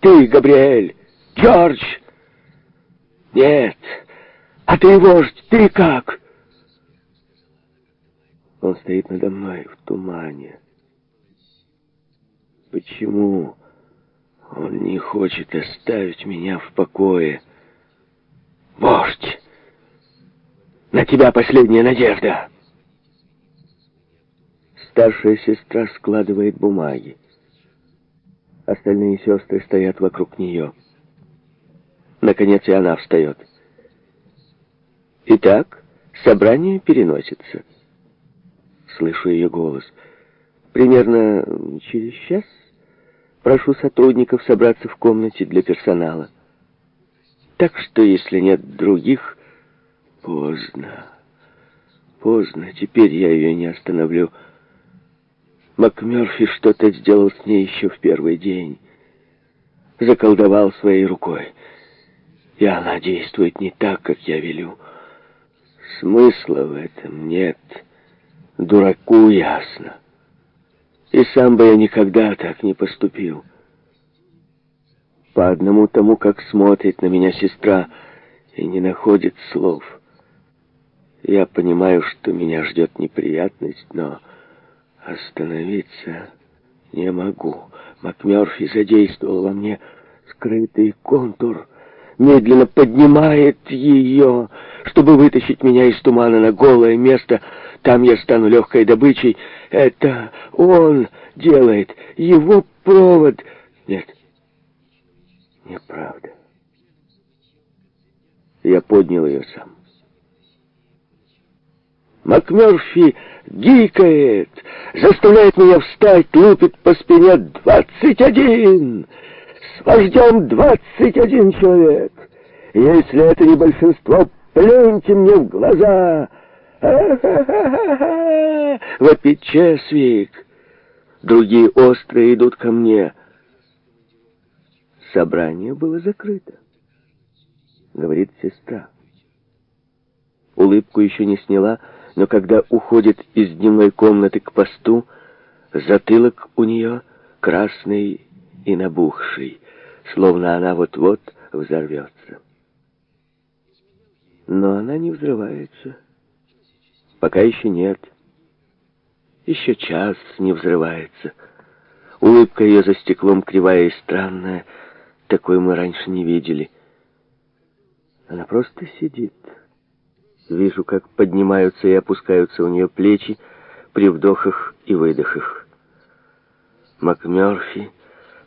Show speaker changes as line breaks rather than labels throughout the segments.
Ты, Габриэль! Джордж!» «Нет! А ты, вождь, ты как?» Он стоит надо мной в тумане. Почему он не хочет оставить меня в покое? Вождь! На тебя последняя надежда! Старшая сестра складывает бумаги. Остальные сестры стоят вокруг нее. Наконец и она встает. «Итак, собрание переносится». Слышу ее голос. «Примерно через час прошу сотрудников собраться в комнате для персонала. Так что, если нет других, поздно. Поздно, теперь я ее не остановлю». МакМёрфи что-то сделал с ней еще в первый день. Заколдовал своей рукой. И она действует не так, как я велю. Смысла в этом нет. Дураку ясно. И сам бы я никогда так не поступил. По одному тому, как смотрит на меня сестра и не находит слов. Я понимаю, что меня ждет неприятность, но... Остановиться не могу. Макмёрфи задействовал во мне скрытый контур, медленно поднимает ее, чтобы вытащить меня из тумана на голое место. Там я стану легкой добычей. Это он делает. Его провод... Нет, неправда. Я поднял ее сам. МакМерфи гикает, заставляет меня встать, лупит по спине «Двадцать один!» «С вождем двадцать один человек!» «Если это не большинство, плюньте мне в глаза!» «Ха-ха-ха-ха!» — вопит Чесвик. Другие острые идут ко мне. Собрание было закрыто, говорит сестра. Улыбку еще не сняла, — но когда уходит из дневной комнаты к посту, затылок у нее красный и набухший, словно она вот-вот взорвется. Но она не взрывается. Пока еще нет. Еще час не взрывается. Улыбка ее за стеклом кривая и странная. Такой мы раньше не видели. Она просто сидит. Вижу, как поднимаются и опускаются у нее плечи при вдохах и выдохах. МакМёрфи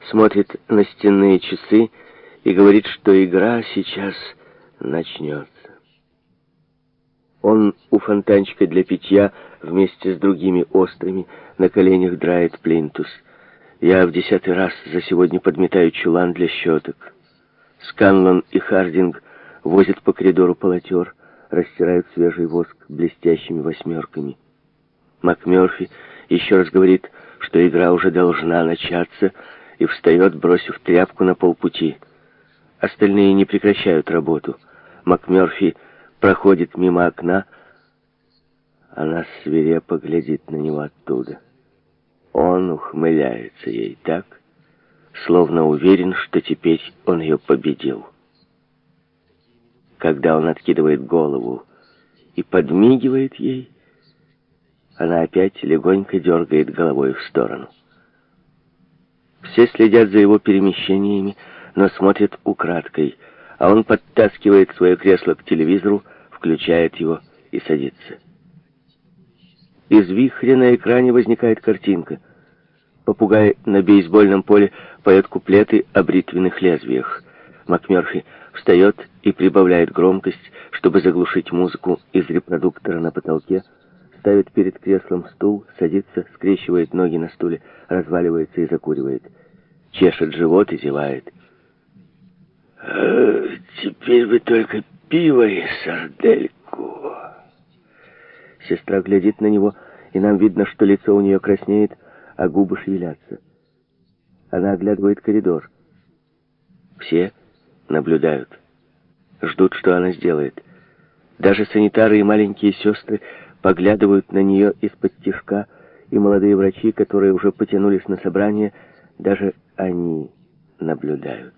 смотрит на стенные часы и говорит, что игра сейчас начнется. Он у фонтанчика для питья вместе с другими острыми на коленях драет плинтус. Я в десятый раз за сегодня подметаю чулан для щеток. Сканлон и Хардинг возят по коридору полотер — растирают свежий воск блестящими восьмерками. МакМёрфи еще раз говорит, что игра уже должна начаться, и встает, бросив тряпку на полпути. Остальные не прекращают работу. МакМёрфи проходит мимо окна, она свирепо глядит на него оттуда. Он ухмыляется ей так, словно уверен, что теперь он ее победил когда он откидывает голову и подмигивает ей, она опять легонько дергает головой в сторону. Все следят за его перемещениями, но смотрят украдкой, а он подтаскивает свое кресло к телевизору, включает его и садится. Из вихря на экране возникает картинка. Попугай на бейсбольном поле поет куплеты о бритвенных лезвиях. МакМерфи встает и прибавляет громкость, чтобы заглушить музыку из репродуктора на потолке, ставит перед креслом стул, садится, скрещивает ноги на стуле, разваливается и закуривает. Чешет живот и зевает. Э, «Теперь бы только пиво и сардельку!» Сестра глядит на него, и нам видно, что лицо у нее краснеет, а губы шевелятся. Она оглядывает коридор. Все наблюдают ждут, что она сделает. Даже санитары и маленькие сестры поглядывают на нее из-под тишка, и молодые врачи, которые уже потянулись на собрание, даже они наблюдают.